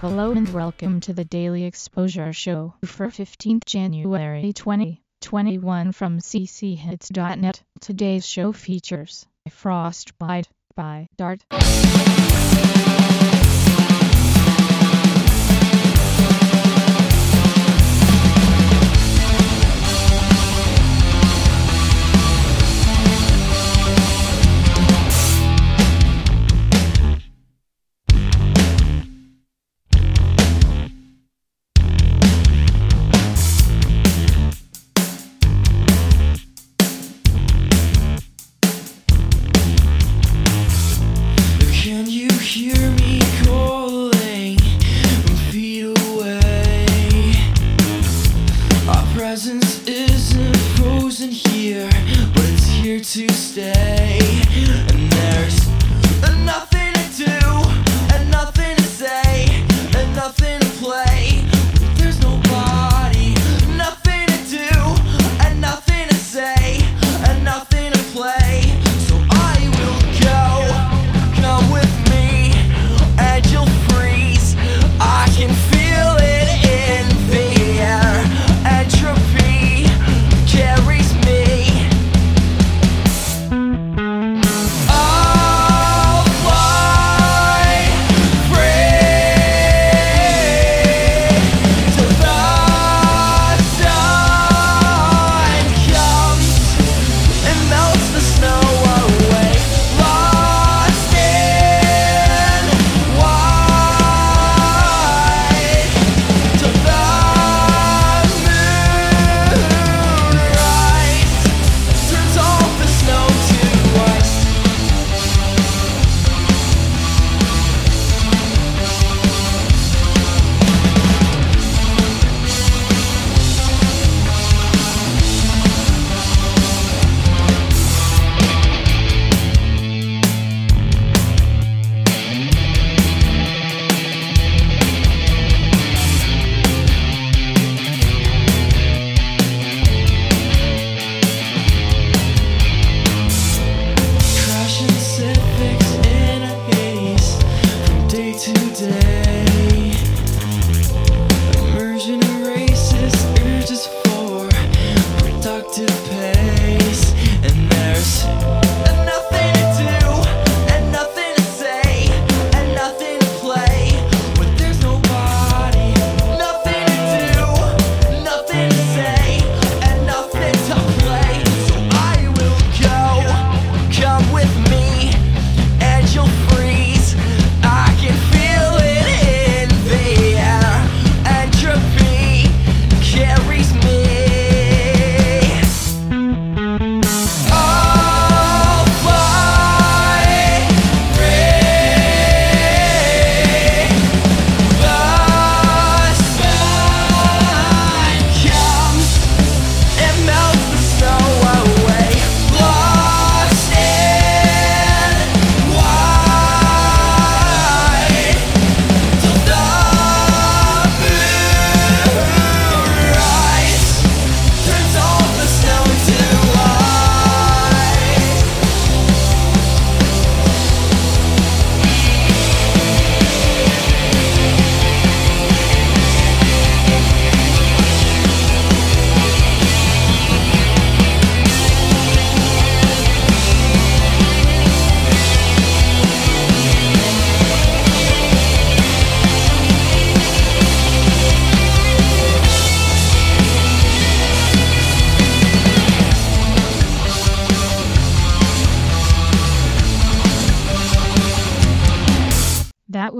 Hello and welcome to the Daily Exposure Show for 15th January 2021 from cchits.net. Today's show features Frostbite by Dart. Immersion erases urges for productive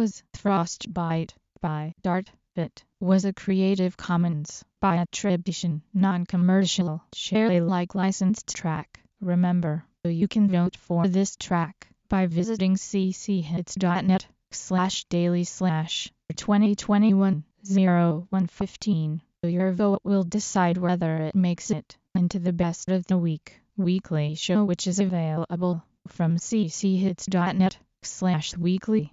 was Frostbite by Dart. It was a Creative Commons by attribution, non-commercial, share Alike licensed track. Remember, you can vote for this track by visiting cchits.net slash daily slash 2021 0115. Your vote will decide whether it makes it into the best of the week weekly show which is available from cchits.net slash weekly.